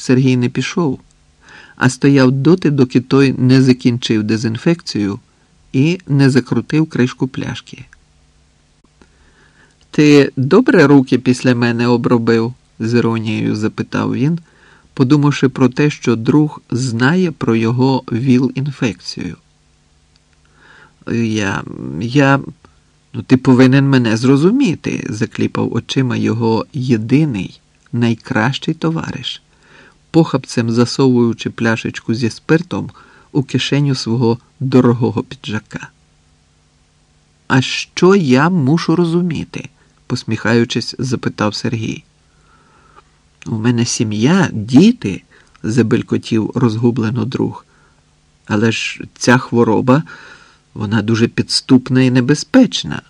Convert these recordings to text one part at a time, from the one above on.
Сергій не пішов, а стояв доти, доки той не закінчив дезінфекцію і не закрутив кришку пляшки. Ти добре руки після мене обробив? з іронією запитав він, подумавши про те, що друг знає про його ВІЛ-інфекцію. Я. я. Ну, ти повинен мене зрозуміти, закліпав очима його єдиний, найкращий товариш, похапцем засовуючи пляшечку зі спиртом у кишеню свого дорогого піджака. А що я мушу розуміти? посміхаючись, запитав Сергій. У мене сім'я, діти, забелькотів розгублено друг. Але ж ця хвороба, вона дуже підступна і небезпечна.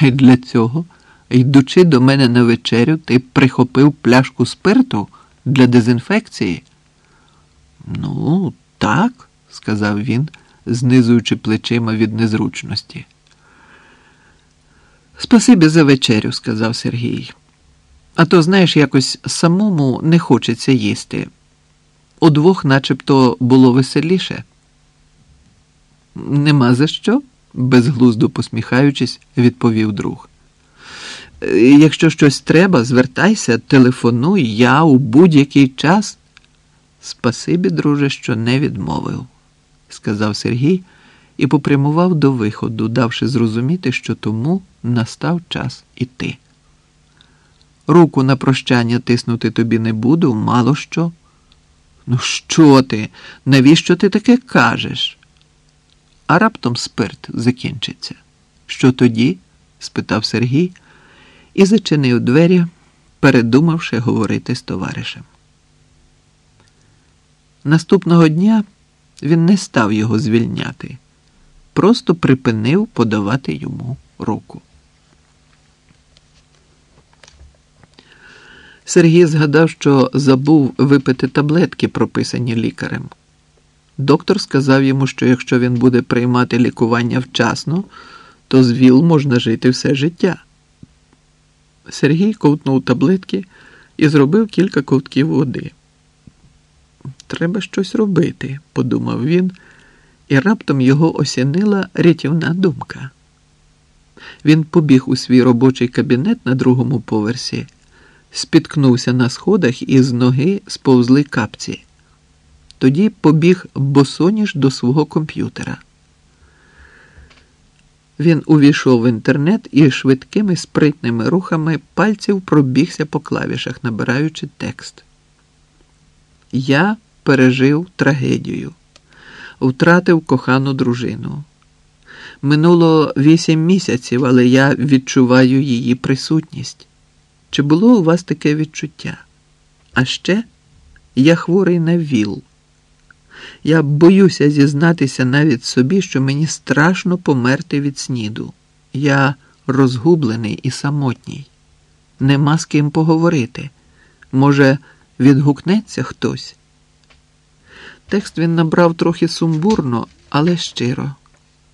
І для цього, йдучи до мене на вечерю, ти прихопив пляшку спирту для дезінфекції? Ну, так, сказав він, знизуючи плечима від незручності. Спасибі за вечерю, сказав Сергій. А то, знаєш, якось самому не хочеться їсти. Удвох начебто було веселіше. Нема за що, безглуздо посміхаючись, відповів друг. «Е, Якщо щось треба, звертайся, телефонуй я у будь-який час. Спасибі, друже, що не відмовив, сказав Сергій і попрямував до виходу, давши зрозуміти, що тому настав час іти. Руку на прощання тиснути тобі не буду, мало що. Ну, що ти? Навіщо ти таке кажеш? А раптом спирт закінчиться. Що тоді? спитав Сергій і зачинив двері, передумавши говорити з товаришем. Наступного дня він не став його звільняти, просто припинив подавати йому руку. Сергій згадав, що забув випити таблетки, прописані лікарем. Доктор сказав йому, що якщо він буде приймати лікування вчасно, то з ВІЛ можна жити все життя. Сергій ковтнув таблетки і зробив кілька ковтків води. Треба щось робити, подумав він, і раптом його осінила рятівна думка. Він побіг у свій робочий кабінет на другому поверсі, спіткнувся на сходах і з ноги сповзли капці. Тоді побіг босоніж до свого комп'ютера. Він увійшов в інтернет і швидкими спритними рухами пальців пробігся по клавішах, набираючи текст. Я пережив трагедію, втратив кохану дружину. Минуло вісім місяців, але я відчуваю її присутність. Чи було у вас таке відчуття? А ще я хворий на ВІЛ. Я боюся зізнатися навіть собі, що мені страшно померти від сніду. Я розгублений і самотній. Нема з ким поговорити. Може, відгукнеться хтось? Текст він набрав трохи сумбурно, але щиро,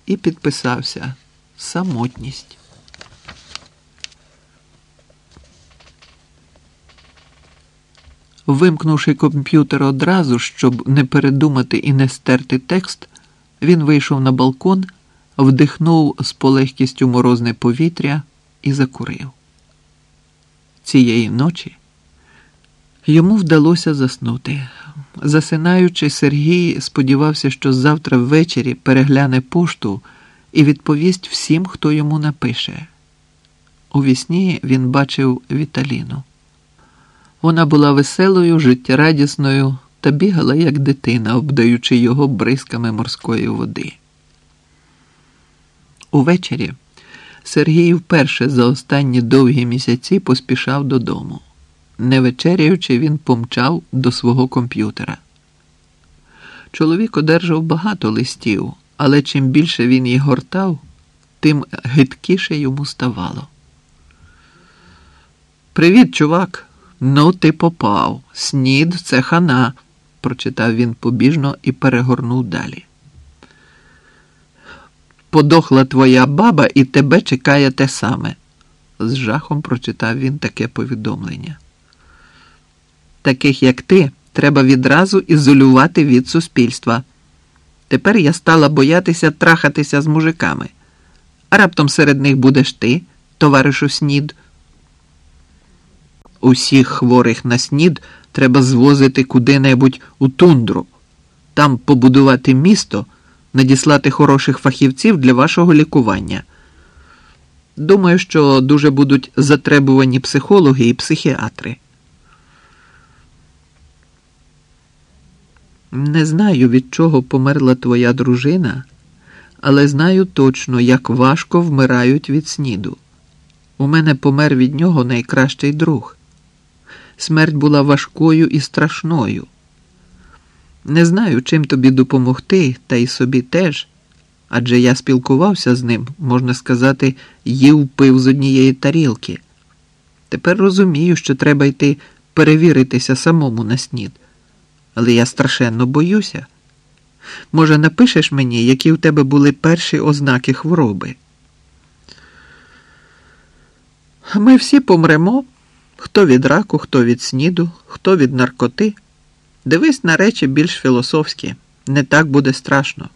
і підписався Самотність. Вимкнувши комп'ютер одразу, щоб не передумати і не стерти текст, він вийшов на балкон, вдихнув з полегкістю морозне повітря і закурив. Цієї ночі йому вдалося заснути. Засинаючи, Сергій сподівався, що завтра ввечері перегляне пошту і відповість всім, хто йому напише. У вісні він бачив Віталіну. Вона була веселою, життєрадісною та бігала, як дитина, обдаючи його бризками морської води. Увечері Сергій вперше за останні довгі місяці поспішав додому. Не вечеряючи, він помчав до свого комп'ютера. Чоловік одержав багато листів, але чим більше він їх гортав, тим гидкіше йому ставало. Привіт, чувак! Ну, ти попав. Снід це хана, прочитав він побіжно і перегорнув далі. Подохла твоя баба і тебе чекає те саме. З жахом прочитав він таке повідомлення. Таких, як ти, треба відразу ізолювати від суспільства. Тепер я стала боятися трахатися з мужиками. А раптом серед них будеш ти, товаришу снід. Усіх хворих на снід треба звозити куди-небудь у тундру, там побудувати місто, надіслати хороших фахівців для вашого лікування. Думаю, що дуже будуть затребувані психологи і психіатри. Не знаю, від чого померла твоя дружина, але знаю точно, як важко вмирають від сніду. У мене помер від нього найкращий друг. Смерть була важкою і страшною. Не знаю, чим тобі допомогти, та й собі теж, адже я спілкувався з ним, можна сказати, їв пив з однієї тарілки. Тепер розумію, що треба йти перевіритися самому на снід. Але я страшенно боюся. Може, напишеш мені, які в тебе були перші ознаки хвороби? Ми всі помремо. Хто від раку, хто від сніду, хто від наркоти. Дивись на речі більш філософські, не так буде страшно.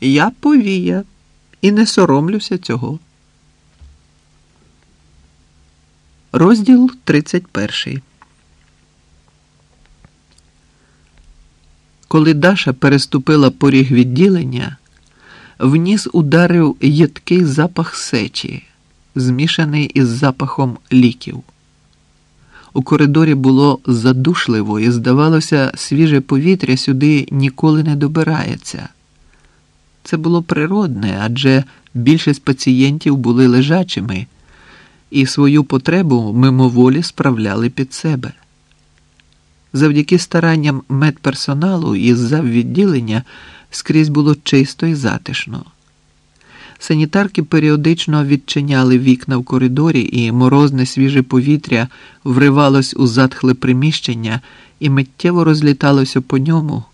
Я повія і не соромлюся цього. Розділ 31 Коли Даша переступила поріг відділення, в ніс ударив їдкий запах сечі змішаний із запахом ліків. У коридорі було задушливо і, здавалося, свіже повітря сюди ніколи не добирається. Це було природне, адже більшість пацієнтів були лежачими і свою потребу мимоволі справляли під себе. Завдяки старанням медперсоналу і заввідділення скрізь було чисто і затишно. Санітарки періодично відчиняли вікна в коридорі, і морозне свіже повітря вривалось у затхле приміщення і миттєво розліталося по ньому,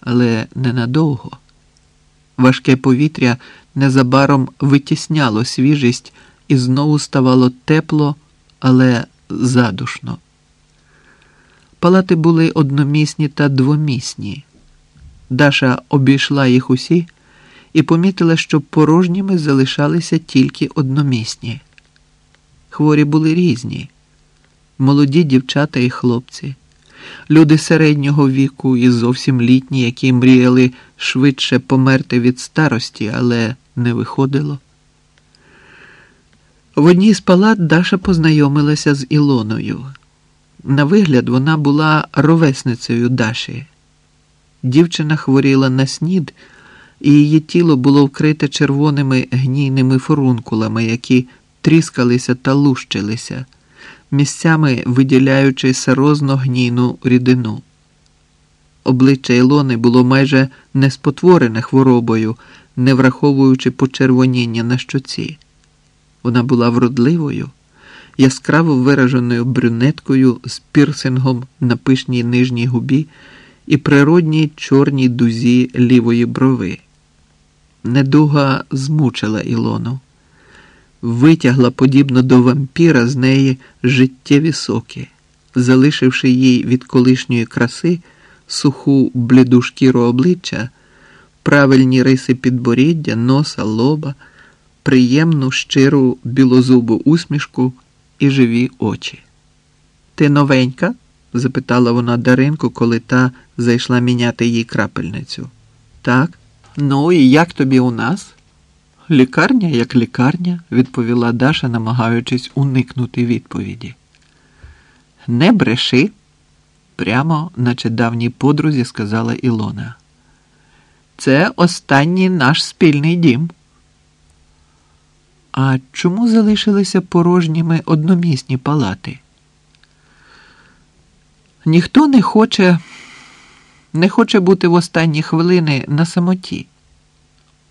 але ненадовго. Важке повітря незабаром витісняло свіжість і знову ставало тепло, але задушно. Палати були одномісні та двомісні. Даша обійшла їх усі і помітила, що порожніми залишалися тільки одномісні. Хворі були різні, молоді дівчата і хлопці, люди середнього віку і зовсім літні, які мріяли швидше померти від старості, але не виходило. В одній з палат Даша познайомилася з Ілоною. На вигляд, вона була ровесницею Даші. Дівчина хворіла на снід і її тіло було вкрите червоними гнійними фурункулами, які тріскалися та лущилися, місцями виділяючи серозно гнійну рідину. Обличчя Ілони було майже не спотворене хворобою, не враховуючи почервоніння на щоці. Вона була вродливою, яскраво вираженою брюнеткою з пірсингом на пишній нижній губі і природній чорній дузі лівої брови. Недуга змучила Ілону, витягла подібно до вампіра з неї життєві соки, залишивши їй від колишньої краси суху бліду шкіру обличчя, правильні риси підборіддя, носа, лоба, приємну щиру білозубу усмішку і живі очі. Ти новенька? запитала вона Даринку, коли та зайшла міняти їй крапельницю. Так. Ну і як тобі у нас? Лікарня як лікарня, відповіла Даша, намагаючись уникнути відповіді. Не бреши, прямо, наче давній подрузі, сказала Ілона. Це останній наш спільний дім. А чому залишилися порожніми одномісні палати? Ніхто не хоче не хоче бути в останні хвилини на самоті.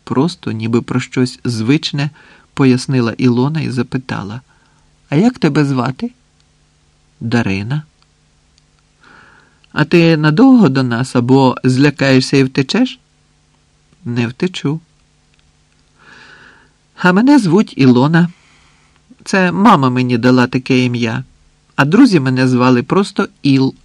Просто, ніби про щось звичне, пояснила Ілона і запитала: А як тебе звати? Дарина. А ти надовго до нас або злякаєшся і втечеш? Не втечу. А мене звуть Ілона. Це мама мені дала таке ім'я, а друзі мене звали просто Іл.